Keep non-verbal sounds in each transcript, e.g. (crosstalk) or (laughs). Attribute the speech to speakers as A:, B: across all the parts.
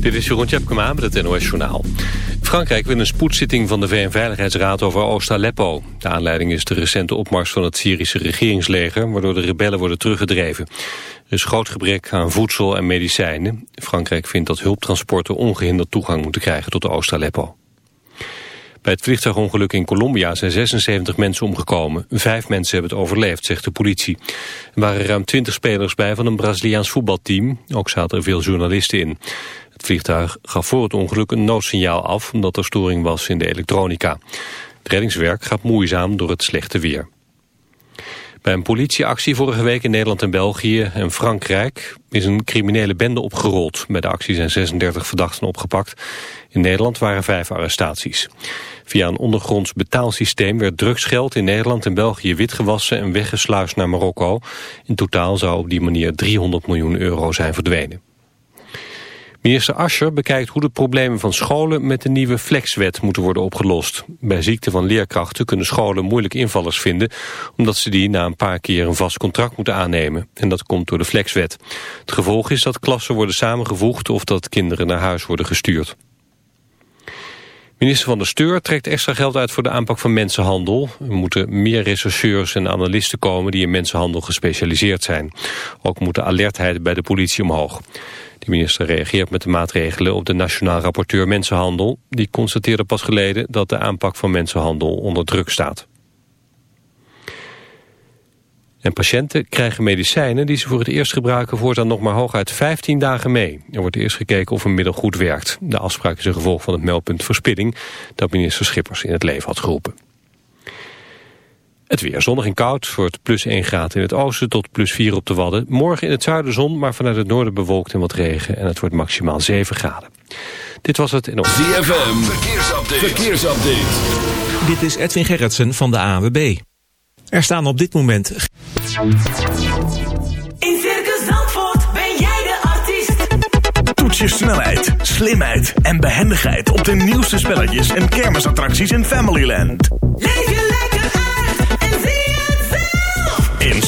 A: Dit is Jeroen Tjepkema met het NOS Journaal. Frankrijk wil een spoedzitting van de VN-veiligheidsraad over Oost-Aleppo. De aanleiding is de recente opmars van het Syrische regeringsleger... waardoor de rebellen worden teruggedreven. Er is groot gebrek aan voedsel en medicijnen. Frankrijk vindt dat hulptransporten ongehinderd toegang moeten krijgen tot Oost-Aleppo. Bij het vliegtuigongeluk in Colombia zijn 76 mensen omgekomen. Vijf mensen hebben het overleefd, zegt de politie. Er waren ruim 20 spelers bij van een Braziliaans voetbalteam. Ook zaten er veel journalisten in. Het vliegtuig gaf voor het ongeluk een noodsignaal af... omdat er storing was in de elektronica. Het reddingswerk gaat moeizaam door het slechte weer. Bij een politieactie vorige week in Nederland en België en Frankrijk is een criminele bende opgerold. Bij de actie zijn 36 verdachten opgepakt. In Nederland waren vijf arrestaties. Via een ondergronds betaalsysteem werd drugsgeld in Nederland en België witgewassen en weggesluist naar Marokko. In totaal zou op die manier 300 miljoen euro zijn verdwenen. Minister Ascher bekijkt hoe de problemen van scholen met de nieuwe flexwet moeten worden opgelost. Bij ziekte van leerkrachten kunnen scholen moeilijk invallers vinden... omdat ze die na een paar keer een vast contract moeten aannemen. En dat komt door de flexwet. Het gevolg is dat klassen worden samengevoegd of dat kinderen naar huis worden gestuurd. Minister van der Steur trekt extra geld uit voor de aanpak van mensenhandel. Er moeten meer rechercheurs en analisten komen die in mensenhandel gespecialiseerd zijn. Ook moet de alertheid bij de politie omhoog. De minister reageert met de maatregelen op de Nationaal Rapporteur Mensenhandel. Die constateerde pas geleden dat de aanpak van mensenhandel onder druk staat. En patiënten krijgen medicijnen die ze voor het eerst gebruiken voortaan nog maar hooguit 15 dagen mee. Er wordt eerst gekeken of een middel goed werkt. De afspraak is een gevolg van het meldpunt verspilling dat minister Schippers in het leven had geroepen. Het weer zonnig en koud, voor het plus 1 graad in het oosten tot plus 4 op de Wadden. Morgen in het zuiden zon, maar vanuit het noorden bewolkt en wat regen. En het wordt maximaal 7 graden. Dit was het in
B: ZFM, verkeersupdate. verkeersupdate.
C: Dit is Edwin Gerritsen van de AWB. Er staan op dit moment...
D: In Circus Zandvoort ben jij de artiest.
E: Toets je snelheid, slimheid en behendigheid op de nieuwste spelletjes en kermisattracties in Familyland.
D: Leef je lekker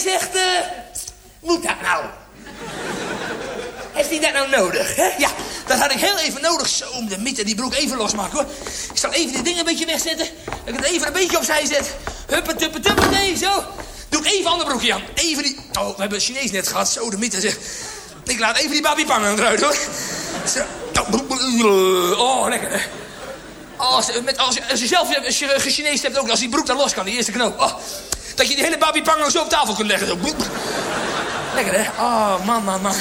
F: zegt... eh moet dat nou? Heeft hij dat nou nodig? Ja, dat had ik heel even nodig. Zo, om de mythe die broek even losmaken, hoor. Ik zal even die dingen een beetje wegzetten. Dat ik het even een beetje opzij zet. Huppe, tuppe, tuppe, nee, zo. Doe ik even ander broekje aan. Even die... Oh, we hebben Chinees net gehad. Zo, de mythe, zeg. Ik laat even die babi pangen eruit, hoor. Zo. Oh, lekker, hè? Als, met, als, je- zelf als je gechineesd hebt, ook als die broek dan los kan, die eerste knoop. Oh, dat je die hele babi pango zo op tafel kunt leggen. Lekker, hè? Oh, man, man, man.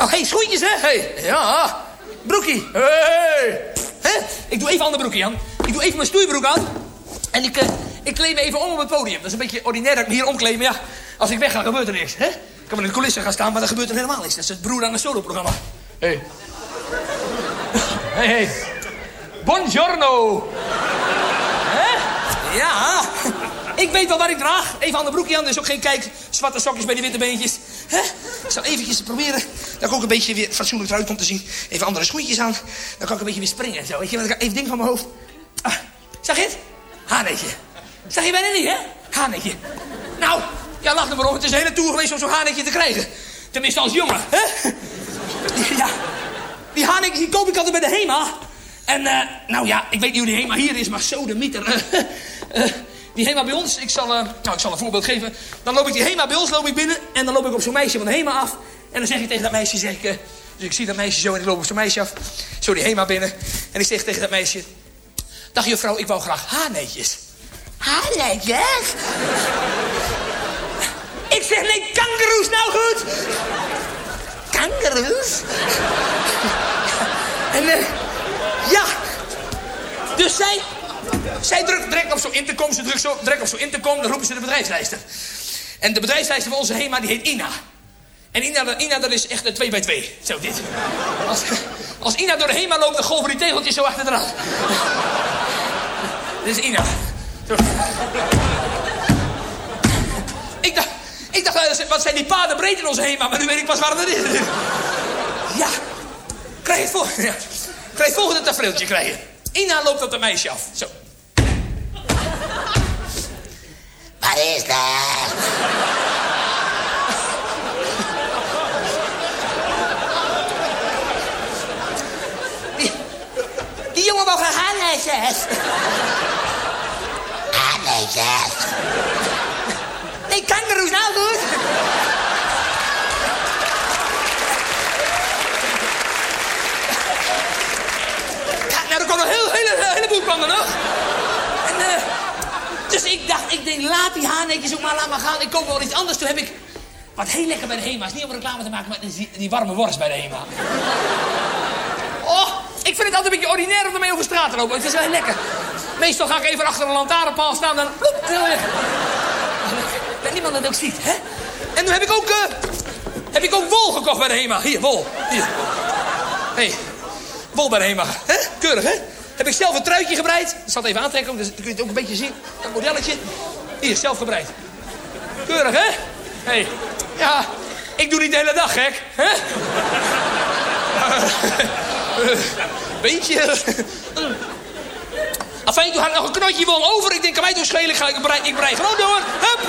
F: Oh, hey, schoentjes, hè? Hey, ja. Broekie. Hey. Hè? Ik doe even ander broekje aan. Ik doe even mijn stoeibroek aan. En ik, eh, ik kleed me even om op het podium. Dat is een beetje ordinair dat ik me hier omkleed. Maar ja, als ik weg ga, gebeurt er niks. Hè? Ik kan wel in de coulissen gaan staan, maar dan gebeurt er helemaal niks. Dat is het broer aan een soloprogramma. Hey. Hey, hey. Buongiorno. Hè? Ja. Ik weet wel waar ik draag. Even aan de broekje aan, dus ook geen kijk. Zwarte sokjes bij die witte beentjes. Hè? Ik zal eventjes proberen dat ik ook een beetje weer fatsoenlijk eruit kom te zien. Even andere schoentjes aan. Dan kan ik een beetje weer springen en zo. Weet je, even ding van mijn hoofd. Ah, zag je het? Hanetje. Zag je bijna niet, hè? Hanetje. Nou, ja, lach er maar op. Het is een hele tour geweest om zo'n hanetje te krijgen. Tenminste als jongen, hè? Ja. Die hanetjes die koop ik altijd bij de HEMA. En, eh, nou ja, ik weet niet hoe die HEMA hier is, maar zo de mieter. eh, eh, die HEMA bij ons, ik zal, eh, nou, ik zal een voorbeeld geven. Dan loop ik die HEMA bij ons loop ik binnen en dan loop ik op zo'n meisje van de HEMA af. En dan zeg ik tegen dat meisje, zeg ik, eh, dus ik zie dat meisje zo en ik loop op zo'n meisje af. Zo die HEMA binnen. En ik zeg tegen dat meisje, dag juffrouw, ik wou graag haarnetjes. Haarnetjes? ik zeg, nee, kangeroes, nou goed. Kangeroes? en, eh, ja. Dus zij, zij drukt direct op zo'n intercom, ze drukt zo, direct op zo'n intercom, dan roepen ze de bedrijfslijster. En de bedrijfslijster van onze HEMA, die heet Ina. En Ina, Ina dat is echt een 2 bij 2 Zo dit. Als, als Ina door de HEMA loopt, dan golven die tegeltjes zo achteraan. Dit is Ina. Ik dacht, ik dacht, eh, wat zijn die paden breed in onze HEMA, maar nu weet ik pas waar het is. Ja. Krijg het volgende, ja. Krijg het volgende tafereeltje krijgen. Ina loopt op de meisje af. Zo. Wat is dat? Die, die jongen wou gaan haarnetjes. Haarnetjes? Nee, kangaroes, nou goed. Nou, er kwam een heel, hele, heleboel kwam er nog. En, eh, dus ik dacht, ik denk, laat die haarnetjes ook maar, laat maar gaan. Ik koop wel iets anders. Toen heb ik, wat heel lekker bij de HEMA is, niet om reclame te maken, maar die, die warme worst bij de HEMA. Oh, ik vind het altijd een beetje ordinair om ermee over straat te lopen. Het is wel heel lekker. Meestal ga ik even achter een lantaarnpaal staan, dan... Heel weg. Dat niemand dat ook ziet, hè? En nu heb ik ook, eh, heb ik ook wol gekocht bij de HEMA. Hier, wol. Hier. hey, wol bij de HEMA. hè? Keurig, hè? Heb ik zelf een truitje gebreid. Ik zal het even aantrekken, dus kun je het ook een beetje zien. Dat modelletje. Hier, zelf gebreid. Keurig, hè? hey, ja, ik doe niet de hele dag, gek. Hè? (laughs) Beetje. Afijn, toen had nog een knotje wol over. Ik denk, kan mij toch schelen? Ik, ga, ik, brei, ik brei gewoon door. Hup!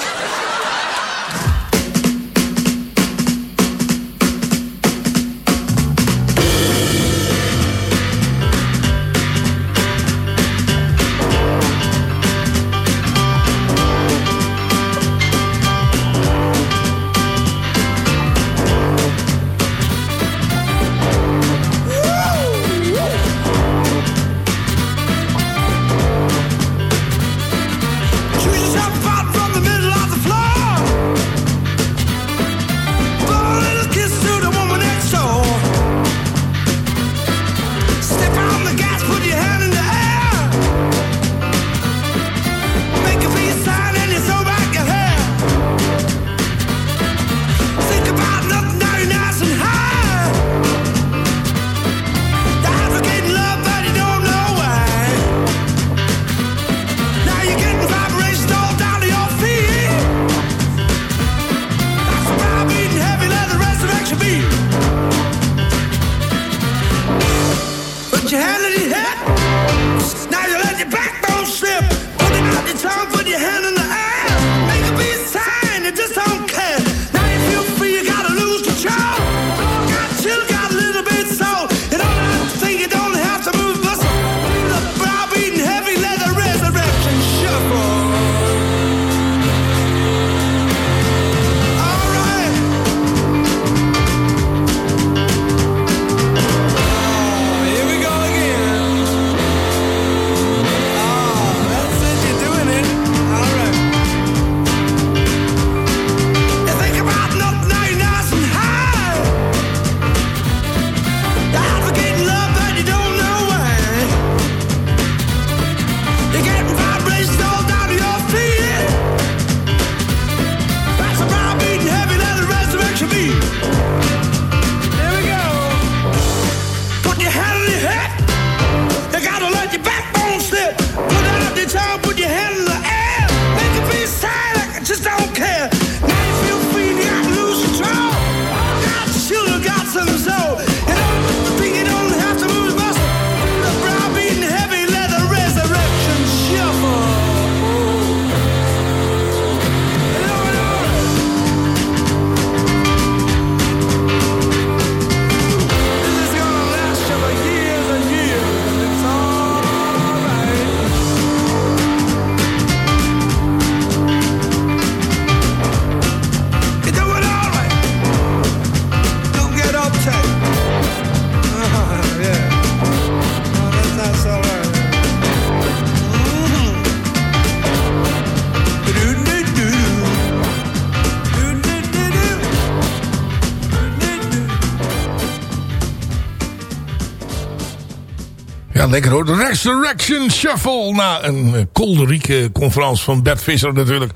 G: Lekker hoor. Resurrection Shuffle. Na een uh, kolderieke conferentie van Bert Visser natuurlijk.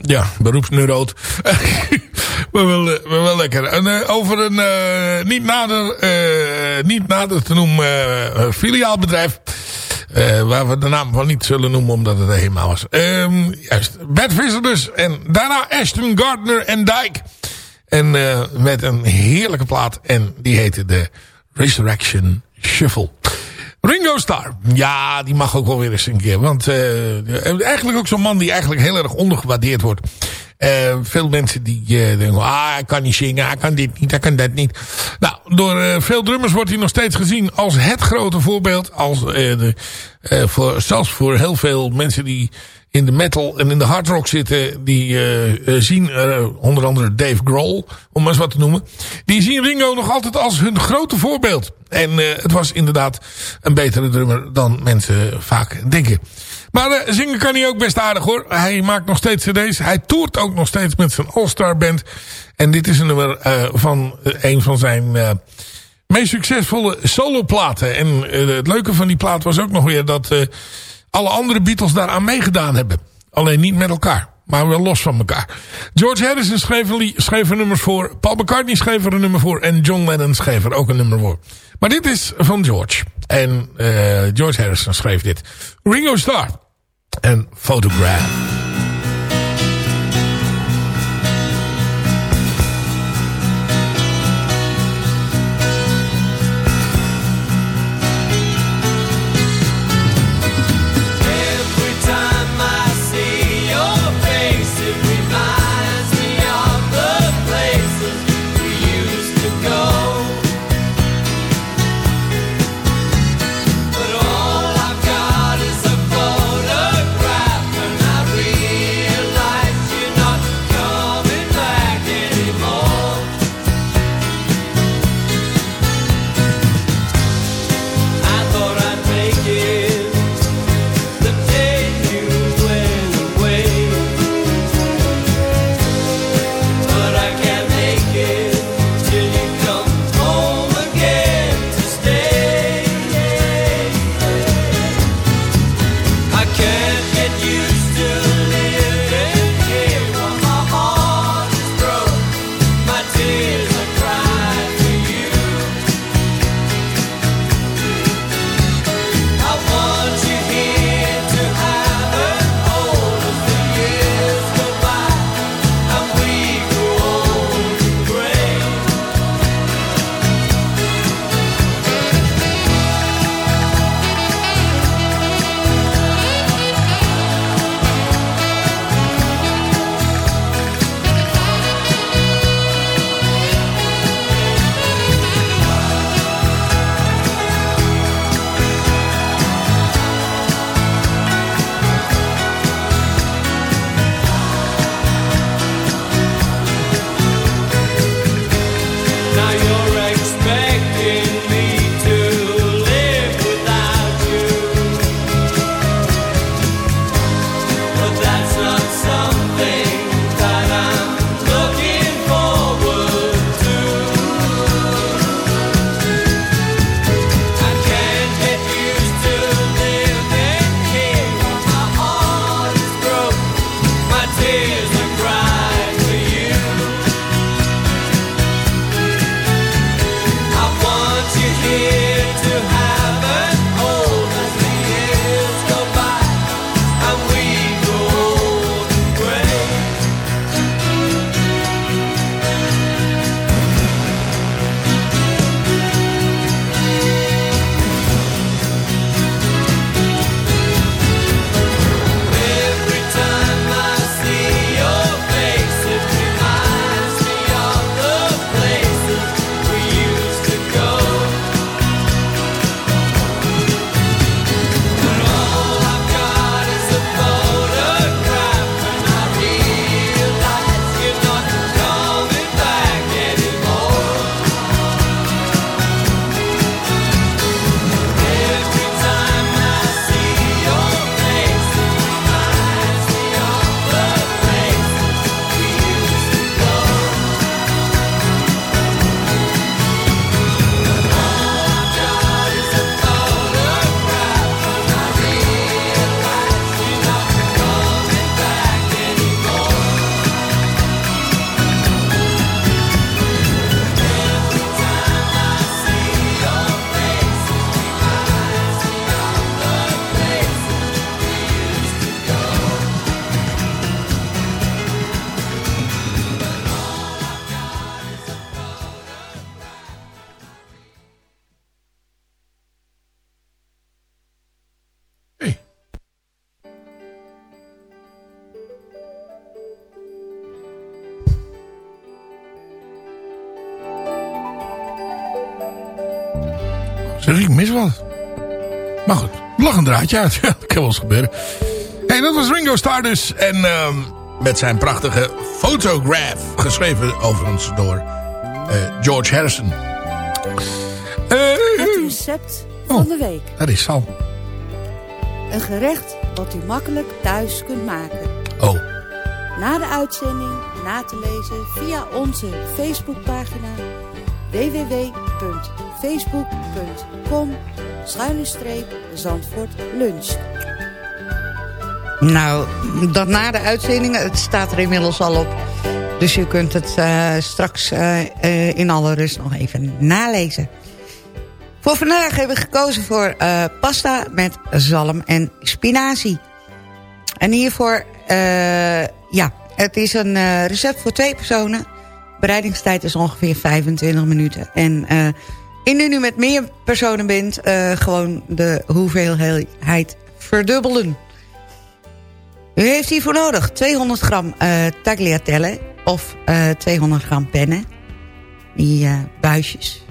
G: Ja, beroepsneuroot. maar, wel, maar wel lekker. En, uh, over een uh, niet, nader, niet nader te noemen filiaalbedrijf. waar we de naam van niet zullen noemen omdat het helemaal was. Um, juist. Bert Visser dus. En daarna Ashton Gardner en Dijk. En met een heerlijke plaat. En die heette de Resurrection Shuffle. Ringo Starr. Ja, die mag ook wel weer eens een keer. Want uh, eigenlijk ook zo'n man die eigenlijk heel erg ondergewaardeerd wordt. Uh, veel mensen die uh, denken, ah, hij kan niet zingen, hij kan dit niet, hij kan dat niet. Nou, door uh, veel drummers wordt hij nog steeds gezien als het grote voorbeeld. Als, de, voor, zelfs voor heel veel mensen die in de metal en in de hard rock zitten, die uh, zien, uh, onder andere Dave Grohl, om maar eens wat te noemen, die zien Ringo nog altijd als hun grote voorbeeld. En uh, het was inderdaad een betere drummer dan mensen vaak denken. Maar zingen kan hij ook best aardig hoor. Hij maakt nog steeds cd's. Hij toert ook nog steeds met zijn All-Star Band. En dit is een nummer van een van zijn meest succesvolle soloplaten. En het leuke van die plaat was ook nog weer dat alle andere Beatles daaraan meegedaan hebben. Alleen niet met elkaar. Maar wel los van elkaar. George Harrison schreef, schreef er nummers voor. Paul McCartney schreef er een nummer voor. En John Lennon schreef er ook een nummer voor. Maar dit is van George. En uh, George Harrison schreef dit. Ringo Starr. En Photograph. Draadje uit. (laughs) Ja, dat kan wel eens gebeuren. hey, dat was Ringo Starr dus. En ehm, met zijn prachtige Photograph. Geschreven overigens door eh, George Harrison. Eh,
H: Het recept van de week.
G: dat is Sal.
H: Een gerecht wat u makkelijk thuis kunt maken.
G: Oh,
H: Na de uitzending na te lezen via onze Facebookpagina www.facebook.com schuine streep Zandvoort Lunch.
I: Nou, dat na de uitzending, het staat er inmiddels al op. Dus u kunt het eh, straks eh, eh, in alle rust nog even nalezen. Voor vandaag hebben we gekozen voor pasta met zalm en spinazie. En hiervoor, ja, het is een recept voor twee personen. Bereidingstijd is ongeveer 25 minuten. En indien u met meer personen bent, eh, gewoon de hoeveelheid verdubbelen. U heeft hiervoor nodig 200 gram eh tagliatelle of eh 200 gram pennen. Die eh, buisjes.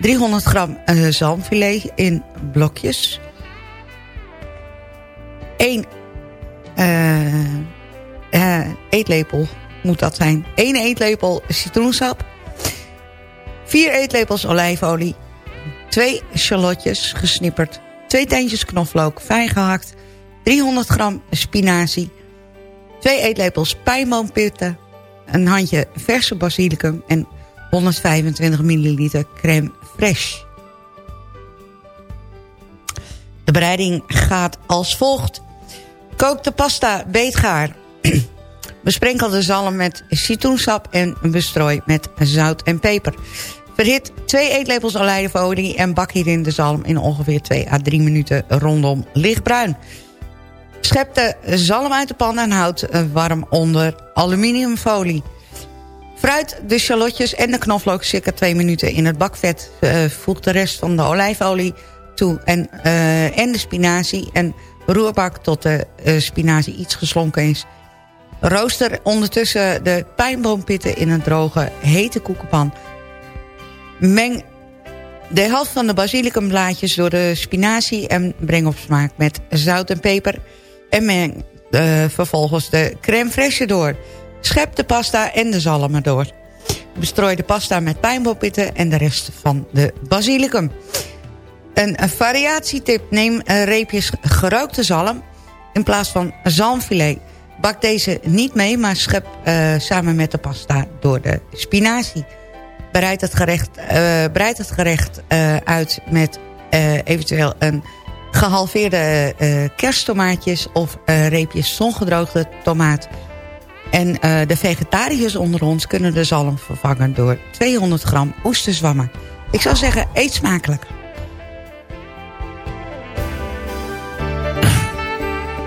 I: 300 gram eh, zalmfilet in blokjes. 1 eh, eh, eetlepel moet dat zijn. 1 eetlepel citroensap. 4 eetlepels olijfolie. 2 shallotjes gesnipperd. 2 teentjes knoflook fijn gehakt. 300 gram spinazie. 2 eetlepels pijnboompitten. Een handje verse basilicum. En 125 milliliter crème fraîche. De bereiding gaat als volgt. Kook de pasta beetgaar. (clears throat) Besprenkel de zalm met citroensap en bestrooi met zout en peper. Verhit 2 eetlepels olijfolie en bak hierin de zalm in ongeveer 2 à 3 minuten rondom lichtbruin. Schep de zalm uit de pan en houd warm onder aluminiumfolie. Fruit de shallotjes en de knoflook circa 2 minuten in het bakvet. Uh, voeg de rest van de olijfolie toe en, uh, en de spinazie. En roerbak tot de uh, spinazie iets geslonken is. Rooster ondertussen de pijnboompitten in een droge, hete koekenpan. Meng de helft van de basilicumblaadjes door de spinazie... en breng op smaak met zout en peper. En meng vervolgens de crème fraîche door... Schep de pasta en de zalm erdoor. Bestrooi de pasta met pijnboompitten en de rest van de basilicum. Een, variatietip. Neem reepjes gerookte zalm in plaats van zalmfilet. Bak deze niet mee, maar schep uh, samen met de pasta door de spinazie. Bereid het gerecht, uh, bereid het gerecht uh, uit met eventueel een gehalveerde kersttomaatjes... of reepjes zongedroogde tomaat... En de vegetariërs onder ons kunnen de zalm vervangen door 200 gram oesterzwammen. Ik zou zeggen, eet smakelijk.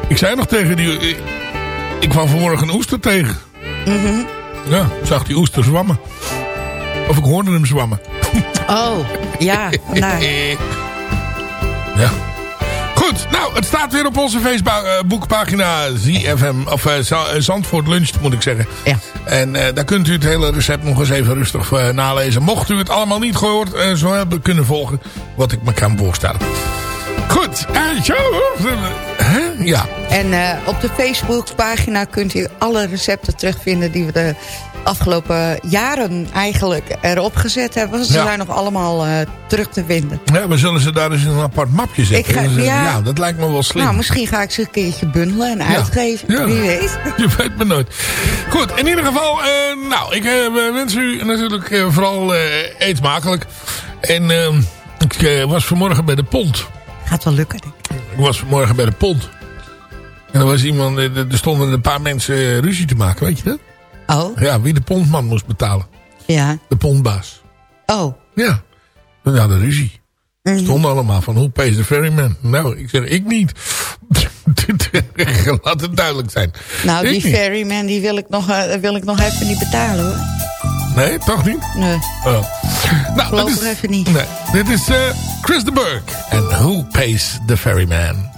G: Ik zei nog tegen die... Ik, ik kwam vanmorgen een oester tegen.
I: Mm -hmm.
G: Ja, ik zag die oester zwammen. Of ik hoorde hem zwammen.
I: Oh, ja. (laughs) nou.
G: Ja. Goed, nou, het staat weer op onze Facebookpagina ZFM, of uh, Zandvoort Lunch, moet ik zeggen.
I: Ja.
G: En uh, daar kunt u het hele recept nog eens even rustig uh, nalezen. Mocht u het allemaal niet gehoord zo hebben kunnen volgen, wat ik me kan voorstellen. Goed, en zo. Ja.
I: En op de Facebookpagina kunt u alle recepten terugvinden die we de afgelopen jaren eigenlijk erop gezet hebben. Ze ja. zijn nog allemaal uh, terug te vinden.
G: Ja, we zullen ze daar eens in een apart mapje zetten.
I: Ga,
G: ja,
I: ja,
G: dat lijkt me wel slim.
I: Nou, misschien ga ik ze een keertje bundelen en uitgeven.
G: Ja.
I: Wie weet. (laughs)
G: Je weet me nooit. Goed, in ieder geval, uh, nou, ik uh, wens u natuurlijk vooral eet smakelijk. En ik was vanmorgen bij de pont.
I: Gaat wel lukken, denk ik.
G: Ik was vanmorgen bij de pont. En er was iemand, er stonden een paar mensen ruzie te maken, weet je dat?
I: Oh.
G: Ja, wie de pontman moest betalen.
I: Ja.
G: De pontbaas.
I: Oh.
G: Ja. We hadden ruzie. Mm -hmm. Stonden allemaal van, hoe pays the ferryman? Nou, ik zeg, ik niet. (laughs) Laat het duidelijk zijn.
I: Nou, ik die niet. ferryman, die wil ik, nog, uh, wil ik nog even niet betalen, hoor.
G: Nee, toch niet?
I: Nee.
G: Oh. Nou,
I: Geloof is, even niet.
G: Nee, dit is uh, Chris de Burg. En Who Pays the Ferryman?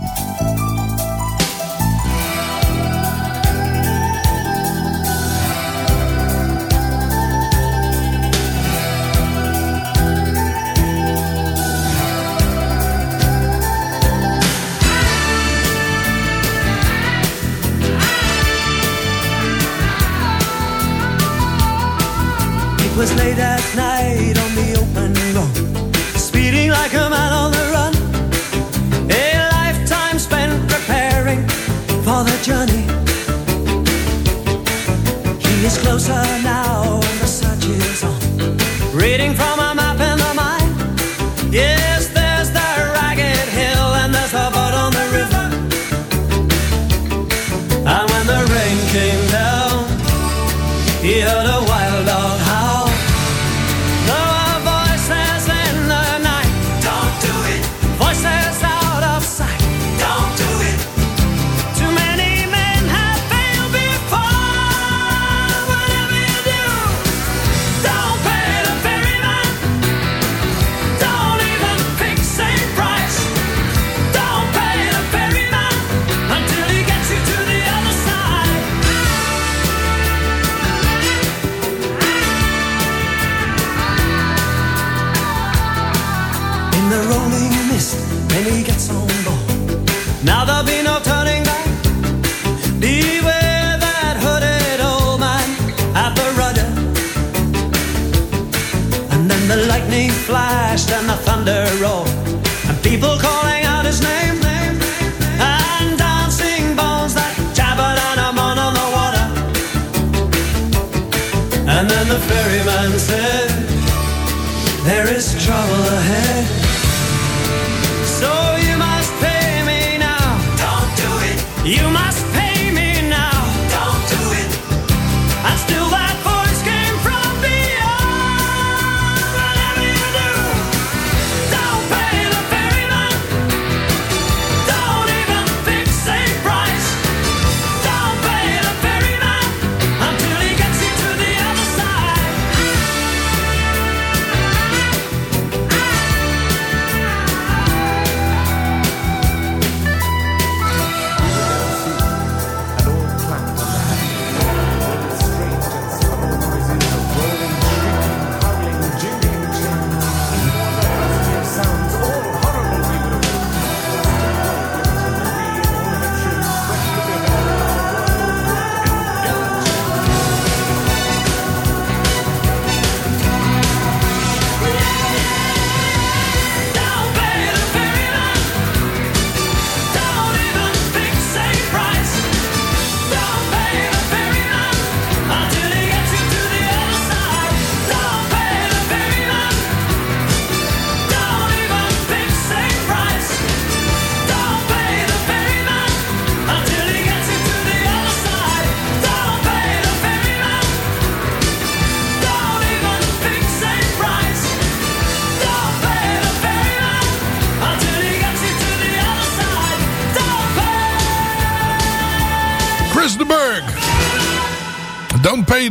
J: was late at night on the open road, speeding like a man on the run. A lifetime spent preparing for the journey. He is closer now, and the search is on. Reading from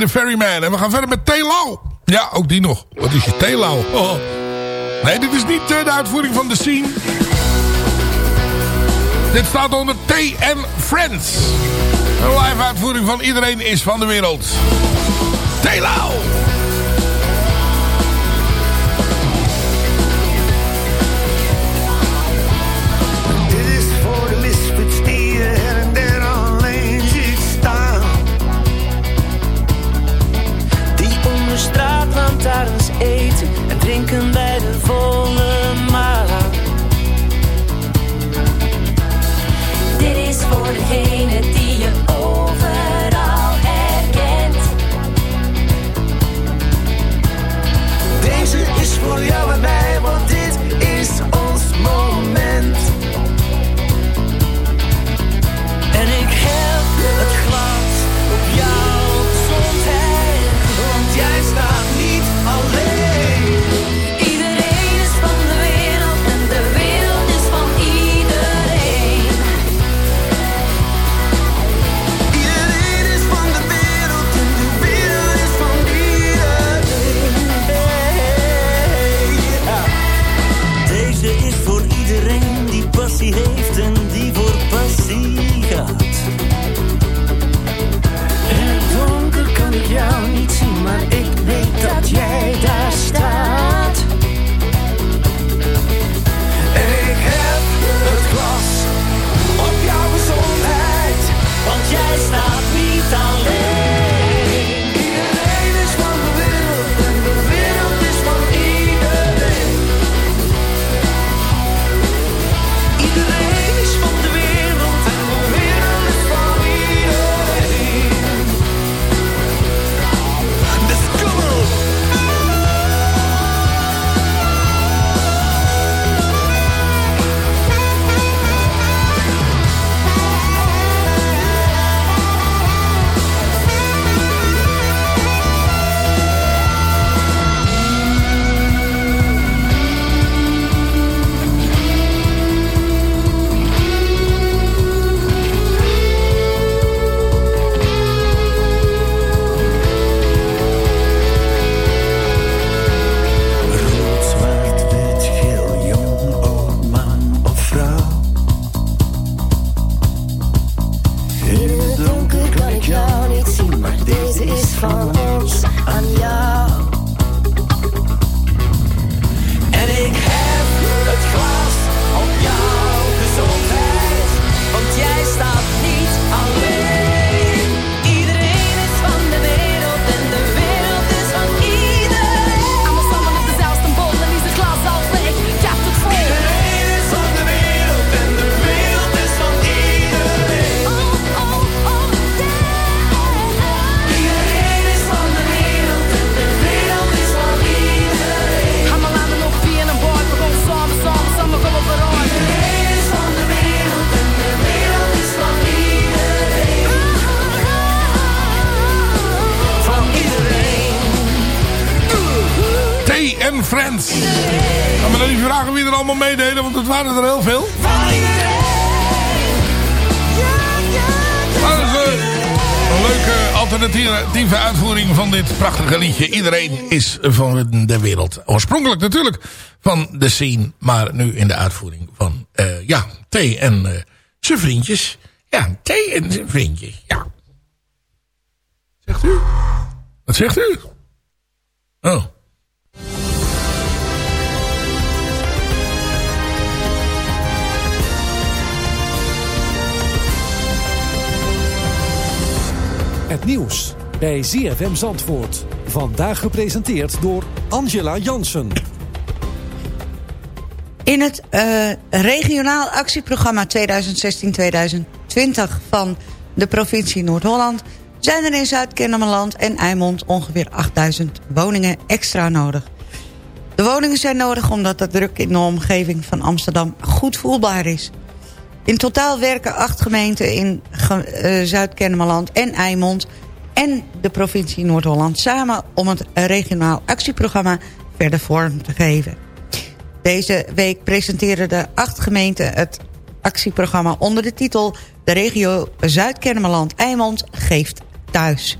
G: De Ferryman. En we gaan verder met Telau. Ja, ook die nog. Wat is je Telau? Oh. Nee, dit is niet eh, de uitvoering van de scene. Dit staat onder T Friends. Een live uitvoering van Iedereen is van de Wereld. Telau! Meededen, want het waren er heel veel. Dat eh, een leuke alternatieve uitvoering van dit prachtige liedje. Iedereen is van de wereld. Oorspronkelijk natuurlijk van de scene, maar nu in de uitvoering van, eh, ja, T en eh, zijn vriendjes. Ja, T en zijn vriendjes, ja. Zegt u? Wat zegt u? Oh.
K: Het nieuws bij ZFM Zandvoort. Vandaag gepresenteerd door Angela Jansen.
I: In het eh, regionaal actieprogramma 2016-2020 van de provincie Noord-Holland... zijn er in Zuid-Kennemerland en Eimond ongeveer 8000 woningen extra nodig. De woningen zijn nodig omdat de druk in de omgeving van Amsterdam goed voelbaar is. In totaal werken acht gemeenten in uh, Zuid-Kennemerland en Eimond... en de provincie Noord-Holland samen om het regionaal actieprogramma verder vorm te geven. Deze week presenteren de acht gemeenten het actieprogramma onder de titel... De regio Zuid-Kennemerland-Eimond geeft thuis.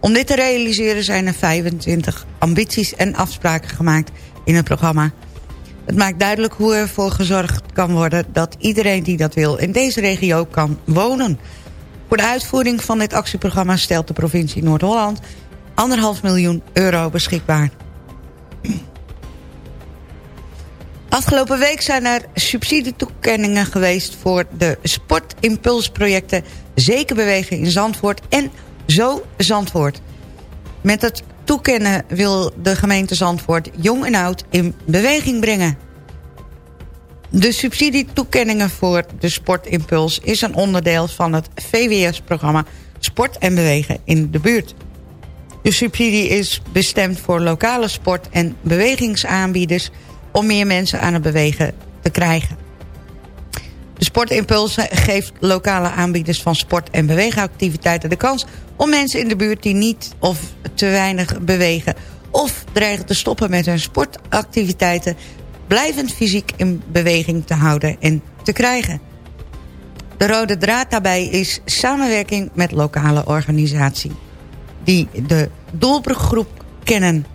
I: Om dit te realiseren zijn er 25 ambities en afspraken gemaakt in het programma. Het maakt duidelijk hoe ervoor gezorgd kan worden... dat iedereen die dat wil in deze regio kan wonen. Voor de uitvoering van dit actieprogramma stelt de provincie Noord-Holland... 1,5 miljoen euro beschikbaar. Afgelopen week zijn er subsidietoekenningen geweest... voor de sportimpulsprojecten Zeker Bewegen in Zandvoort en Zo Zandvoort. Met het toekennen wil de gemeente Zandvoort jong en oud in beweging brengen. De subsidietoekenningen voor de Sportimpuls is een onderdeel van het VWS-programma Sport en Bewegen in de buurt. De subsidie is bestemd voor lokale sport- en bewegingsaanbieders om meer mensen aan het bewegen te krijgen. De Sportimpuls geeft lokale aanbieders van sport- en beweegactiviteiten de kans... om mensen in de buurt die niet of te weinig bewegen... of dreigen te stoppen met hun sportactiviteiten... blijvend fysiek in beweging te houden en te krijgen. De rode draad daarbij is samenwerking met lokale organisatie... die de doelgroep kennen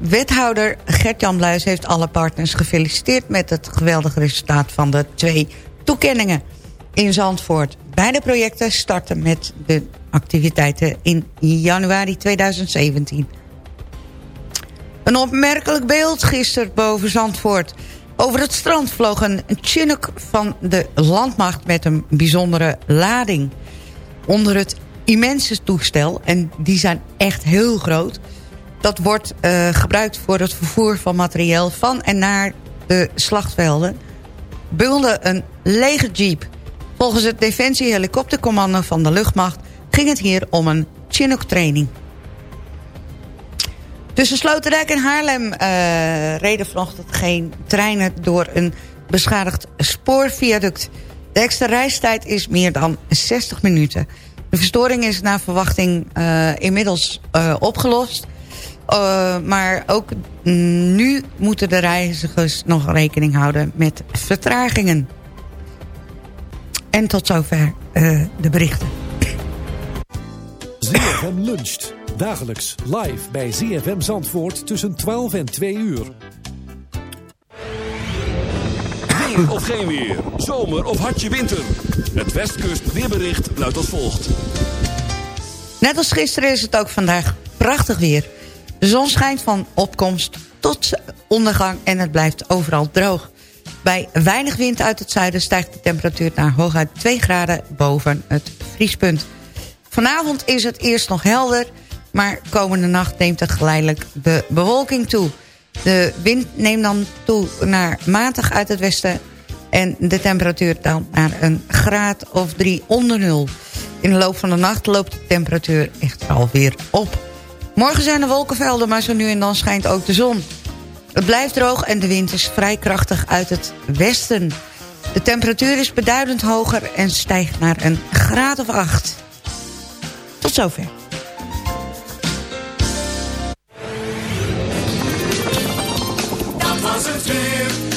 I: Wethouder Gert-Jan Bluis heeft alle partners gefeliciteerd... met het geweldige resultaat van de twee toekenningen in Zandvoort. Beide projecten starten met de activiteiten in januari 2017. Een opmerkelijk beeld gisteren boven Zandvoort. Over het strand vloog een Chinook van de landmacht met een bijzondere lading. Onder het immense toestel, en die zijn echt heel groot dat wordt uh, gebruikt voor het vervoer van materieel van en naar de slachtvelden. Bungelde een lege jeep. Volgens het Defensie Helikoptercommando van de luchtmacht ging het hier om een Chinook-training. Tussen Sloterdijk en Haarlem uh, reden vanochtend geen treinen door een beschadigd spoorviaduct. De extra reistijd is meer dan 60 minuten. De verstoring is naar verwachting uh, inmiddels opgelost. Uh, maar ook nu moeten de reizigers nog rekening houden met vertragingen. En tot zover uh, de berichten.
K: ZFM luncht. Dagelijks live bij ZFM Zandvoort tussen 12 en 2 uur.
B: Weer of geen weer. Zomer of hartje winter. Het Westkust weerbericht luidt als volgt.
I: Net als gisteren is het ook vandaag prachtig weer. De zon schijnt van opkomst tot ondergang en het blijft overal droog. Bij weinig wind uit het zuiden stijgt de temperatuur naar hooguit 2 graden boven het vriespunt. Vanavond is het eerst nog helder, maar komende nacht neemt er geleidelijk de bewolking toe. De wind neemt dan toe naar matig uit het westen en de temperatuur dan naar een graad of 3 onder nul. In de loop van de nacht loopt de temperatuur echt alweer op. Morgen zijn er wolkenvelden, maar zo nu en dan schijnt ook de zon. Het blijft droog en de wind is vrij krachtig uit het westen. De temperatuur is beduidend hoger en stijgt naar een graad of acht. Tot zover.
L: Dat was het
M: weer.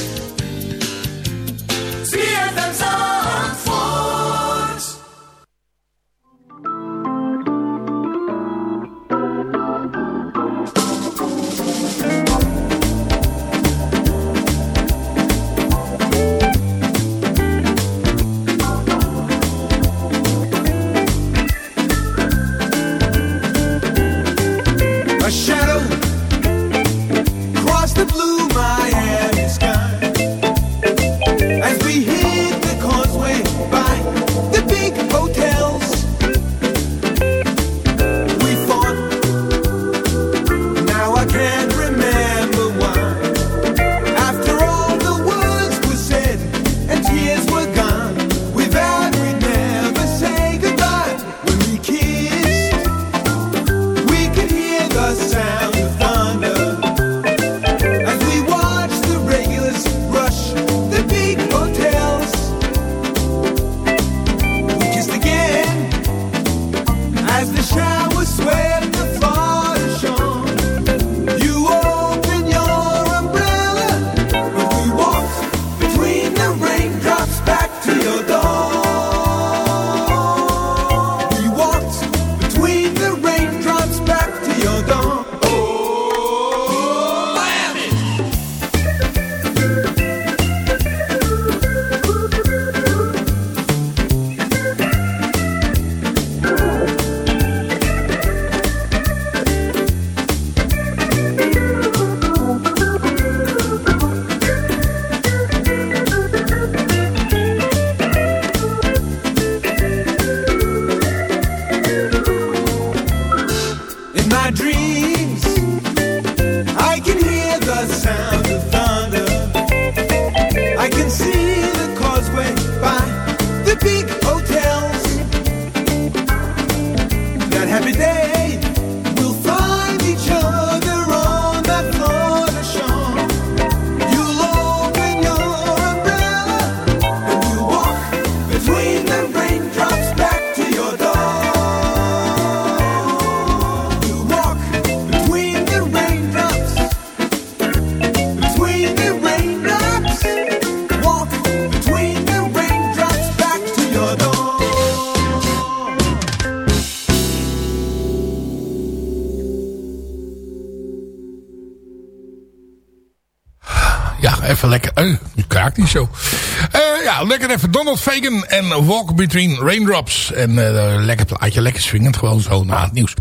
M: even Donald Fagan en Walk Between Raindrops. En uh, lekker plaatje, lekker swingend gewoon zo na het nieuws.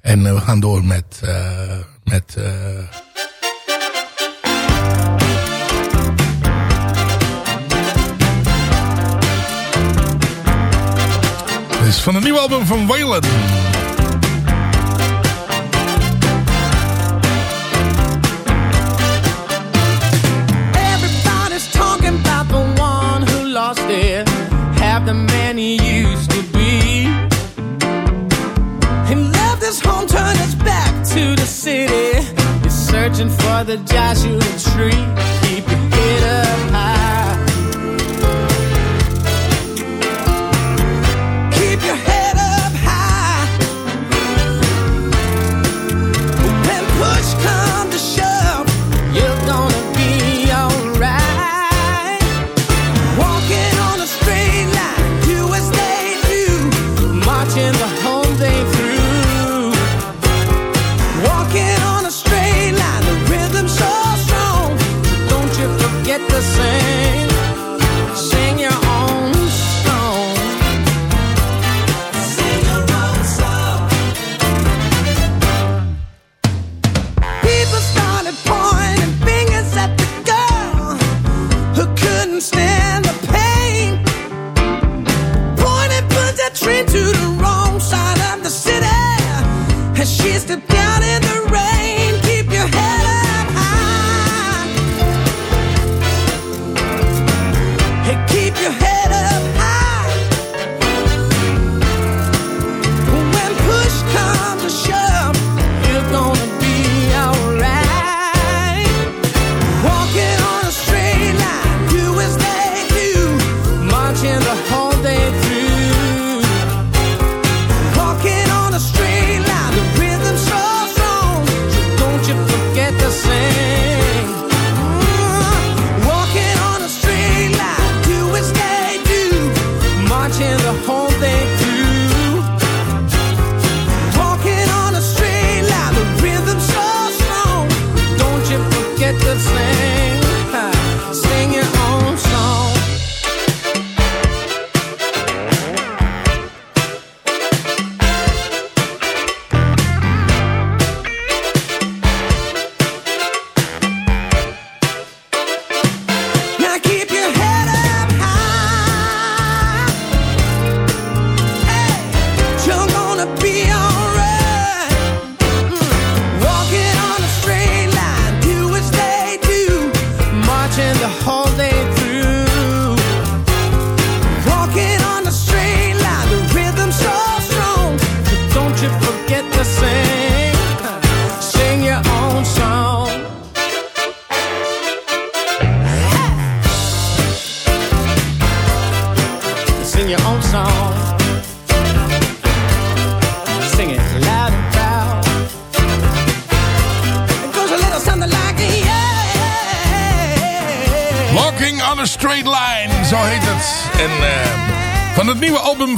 M: En eh, we gaan door met... Eh, met Dit is van het nieuwe album van Waylon.
N: the man he used to be. And left his home, turned back to the city. He's searching for the Joshua tree.
M: He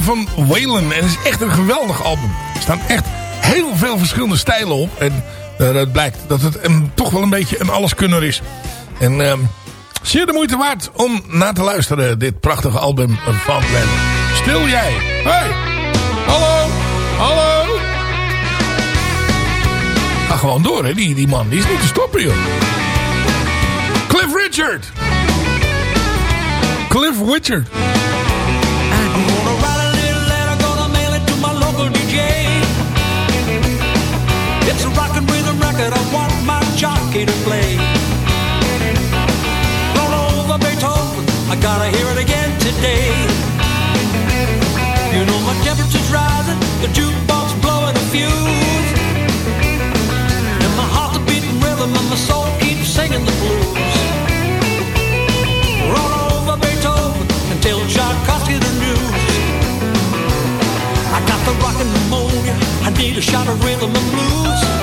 M: van Waylon. En het is echt een geweldig album. Er staan echt heel veel verschillende stijlen op. En eh, het blijkt dat het een, toch wel een beetje een alleskunner is. En ehm, zeer de moeite waard om na te luisteren. Dit prachtige album van Waylon. Stil jij. Hey. Hallo. Hallo. Ga gewoon door hè. Die, die man. Die is niet te stoppen joh. Cliff Richard. Cliff Richard.
L: It's a
K: rock and rhythm record I want my jockey to play. Roll over Beethoven, I gotta hear it again today. A shot of rhythm and blues.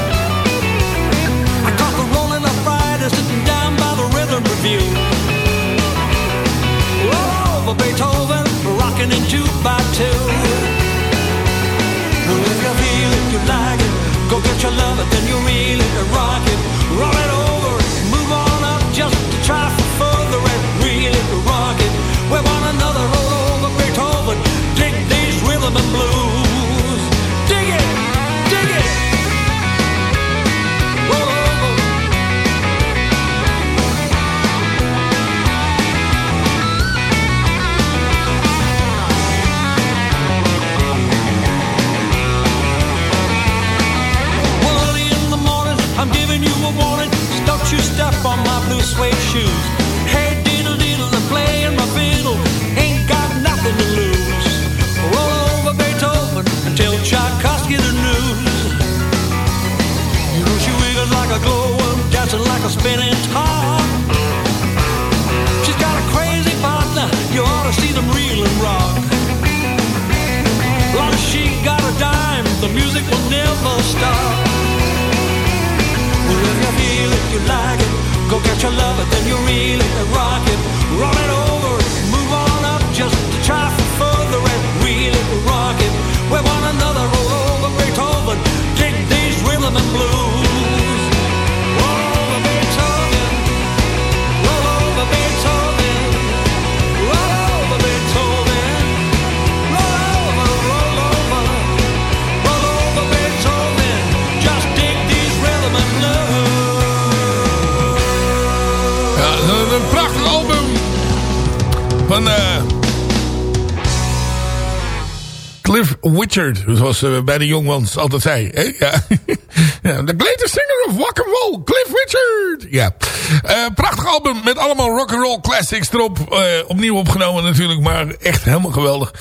G: Zoals ze bij de jongmans altijd zei. Hè? Ja. (laughs) the greatest singer of rock and roll, Cliff Richard. Ja, Eh, prachtig album met allemaal rock and roll classics erop. Eh, opnieuw opgenomen natuurlijk, maar echt helemaal geweldig.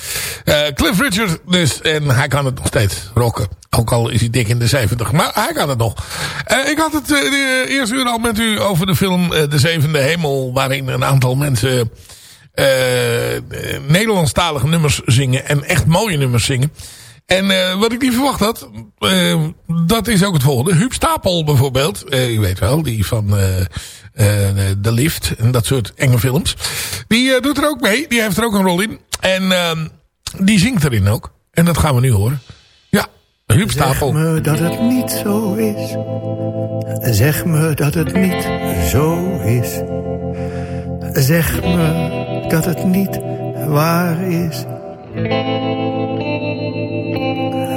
G: Eh, Cliff Richard dus, en hij kan het nog steeds rocken. Ook al is hij dik in de 70, maar hij kan het nog. Eh, ik had het eh, de eerste uur al met u over de film eh, De Zevende Hemel, waarin een aantal mensen eh, Nederlandstalige nummers zingen en echt mooie nummers zingen. En eh, wat ik niet verwacht had, eh, dat is ook het volgende. Huub Stapel bijvoorbeeld, eh, u weet wel, die van De Lift en dat soort enge films. Die doet er ook mee, die heeft er ook een rol in. En ehm, die zingt erin ook. En dat gaan we nu horen. Ja, Huub Stapel.
O: Zeg me dat het niet zo is. Zeg me dat het niet zo is. Zeg me dat het niet waar is.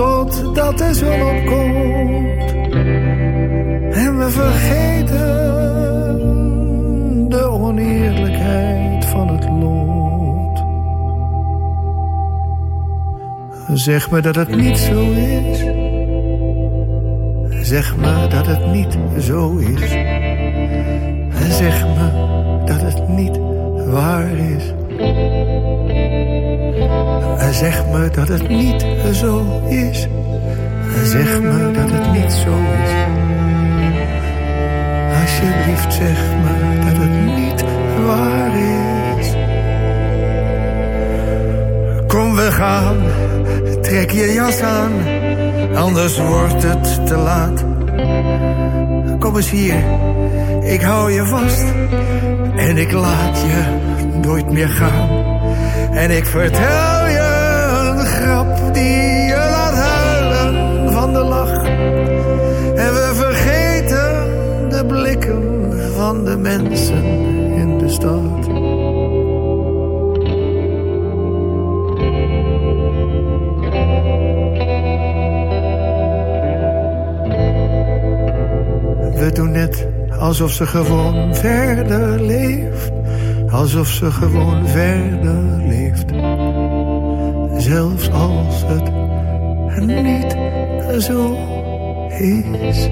O: totdat de zon opkomt. En we vergeten de oneerlijkheid van het lot. Zeg me dat het niet zo is. Zeg me dat het niet zo is. Zeg me dat het niet waar is. Zeg me dat het niet zo is. Zeg me dat het niet zo is. Alsjeblieft zeg me dat het niet waar is. Kom we gaan, trek je jas aan, anders wordt het te laat. Kom eens hier, ik hou je vast en ik laat je nooit meer gaan. En ik vertel de. En we vergeten de blikken van de mensen in de stad. We doen net alsof ze gewoon verder leeft. Alsof ze gewoon verder leeft. Zelfs als het niet zo is.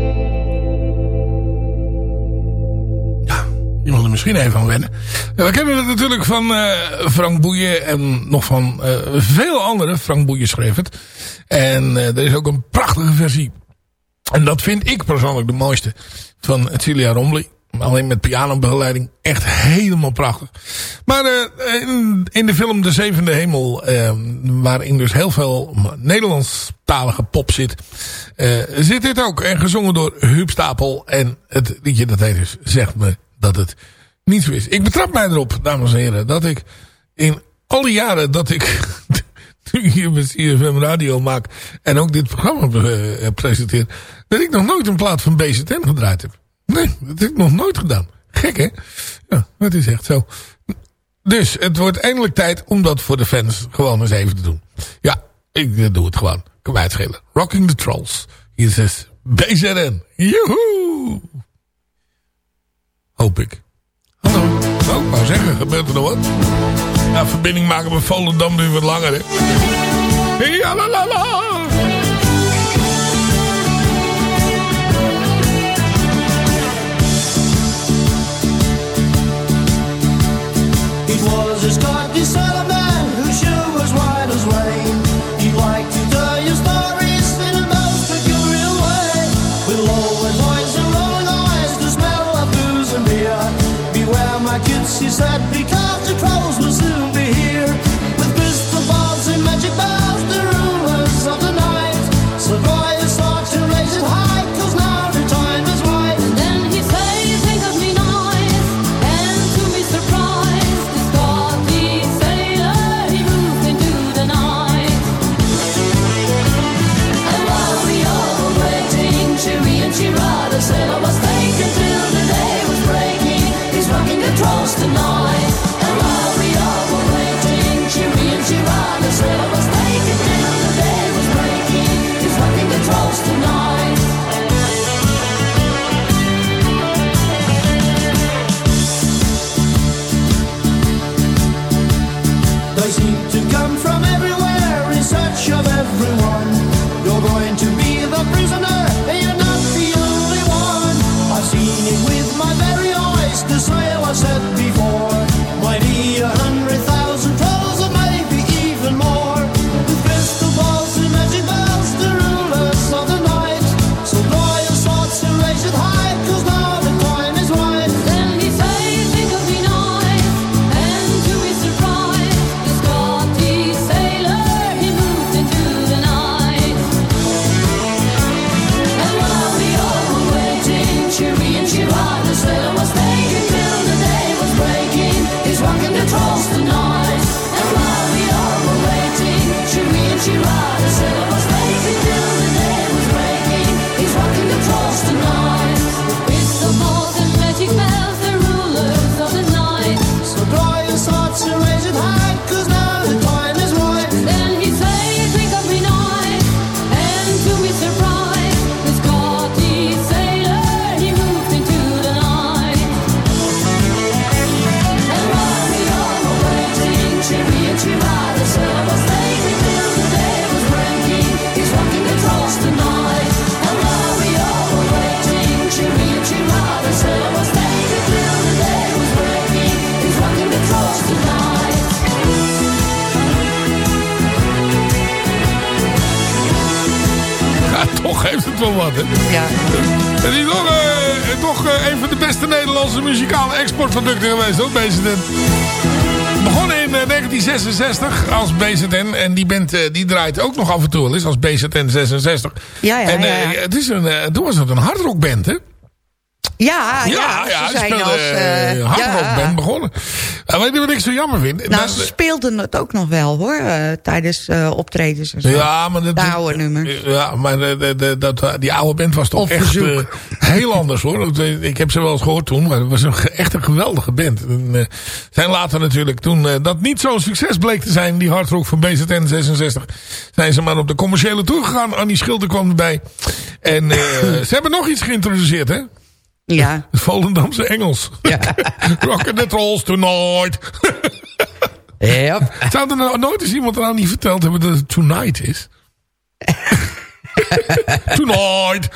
G: Je moet er misschien even aan wennen. Ja, we kennen het natuurlijk van eh, Frank Boeien en nog van eh, veel andere. Frank Boeien schreef het. En eh, er is ook een prachtige versie. En dat vind ik persoonlijk de mooiste van Celia Romley. Alleen met pianobegeleiding. Echt helemaal prachtig. Maar uh, in, de film De Zevende Hemel, uh, waarin dus heel veel Nederlandstalige pop zit, uh, zit dit ook. En gezongen door Huub Stapel. En het liedje dat heet dus Zegt me dat het niet zo is. Ik betrap mij erop, dames en heren, dat ik in al die jaren dat ik (laughs) hier met CFM Radio maak en ook dit programma presenteer, dat ik nog nooit een plaat van BZN gedraaid heb. Nee, dat heb ik nog nooit gedaan. Gek, hè? Ja, dat is echt zo. Dus het wordt eindelijk tijd om dat voor de fans gewoon eens even te doen. Ja, ik doe het gewoon. Kan mij schelen. Rocking the Trolls. Hier is BZN. Joehoe! Hoop ik. Hallo. Oh, ik wou zeggen, gebeurt er nog wat? Ja, verbinding maken met Volendam nu wat langer, hè? Ja, la, la, la.
J: was as cocky, sort of
P: man who sure was
G: wide as rain. 1966 als BZN. En die band eh, die draait ook nog af en toe wel eens als BZN 66.
I: Ja, ja,
G: en,
I: ja,
G: eh,
I: ja.
G: Het is een, eh, toen was het een hardrockband, hè?
I: Ja, ja,
G: ja,
I: ze
G: ze
I: zijn
G: speelden
I: als... eh,
G: eh, hardrockband
I: ja.
G: begonnen. En weet je wat ik zo jammer vind?
I: Nou,
G: Dat-
I: ze speelden het ook nog wel, hoor. eh, tijdens eh, optredens en zo.
G: Ja, maar dat,
I: De oude nummers.
G: Ja, maar de, de, dat, die oude band was toch
I: Op
G: echt eh, heel anders hoor. Eh, Ik heb ze wel eens gehoord toen, maar het was een, echt een geweldige band. En, eh, zijn later natuurlijk, toen eh, dat niet zo'n succes bleek te zijn, die hardrock van BZN 66, zijn ze maar op de commerciële tour gegaan. Annie Schilder kwam erbij. En eh, (laughs) ze hebben nog iets geïntroduceerd, hè?
I: Ja.
G: Het Volendamse Engels.
I: Ja. (laughs)
G: Rockin' the Trolls Tonight.
I: Yep.
G: Zou er nou nooit eens iemand er nou niet verteld hebben dat het Tonight is? (laughs)
Q: Tonight.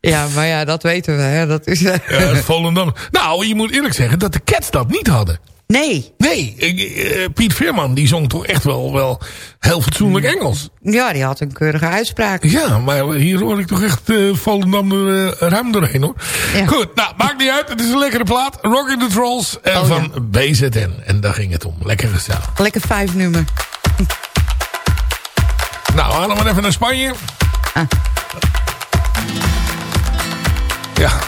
I: Ja, maar ja, dat weten we. Hè. Dat is,
Q: Ja, Volendam. Nou, je moet eerlijk zeggen dat de Cats dat niet hadden.
I: Nee.
Q: Nee, ik- eh, Piet Veerman die zong toch echt wel, wel heel fatsoenlijk Engels.
I: Ja, die had een keurige uitspraak.
Q: Ja, maar hier hoor ik toch echt eh Volendam er eh, ruim doorheen hoor. Goed, nou, maakt niet uit. Het is een lekkere plaat. Rocking the Trolls en
I: Oh,
Q: van BZN. En daar ging het om. Lekker gezellig.
I: Lekker vijf nummer.
Q: Nou, we nog maar even naar Spanje. Ja.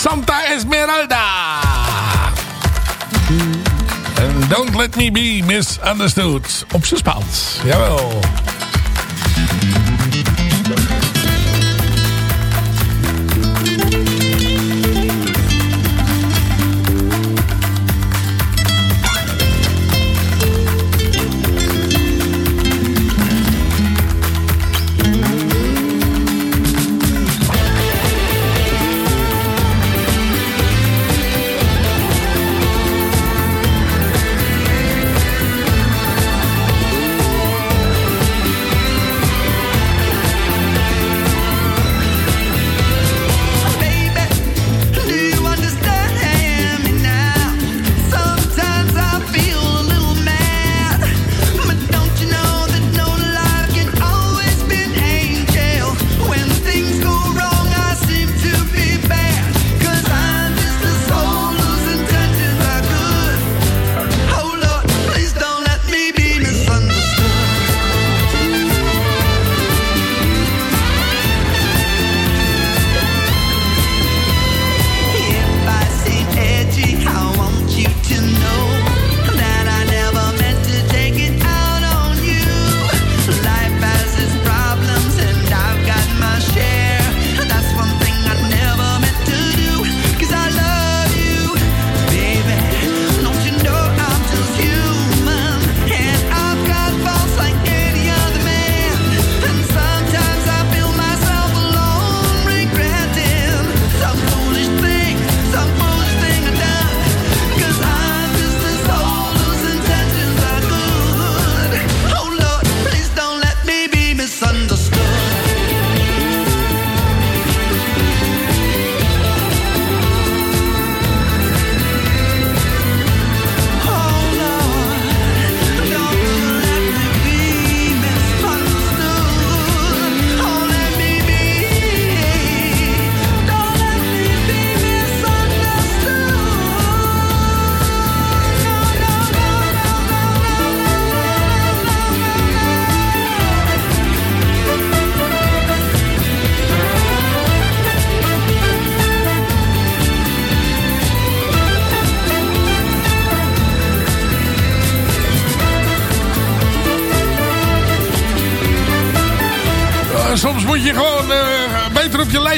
Q: Santa Esmeralda. En Don't Let Me Be Misunderstood. Op zijn Spaans. Jawel.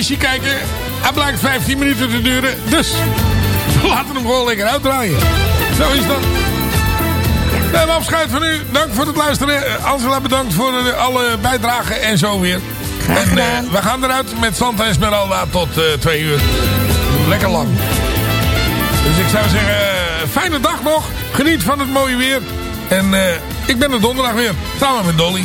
Q: Lijstje kijken. Hij blijkt 15 minuten te duren. Dus (laughs) we laten hem gewoon lekker uitdraaien. Zo is dat. We hebben afscheid van u. Dank voor het luisteren. Eh, Angela bedankt voor alle bijdragen en zo weer. en eh, we gaan eruit met Santa Esmeralda tot eh, twee uur. Lekker lang. Dus ik zou zeggen, fijne dag nog. Geniet van het mooie weer. En ik ben er donderdag weer. Samen met Dolly.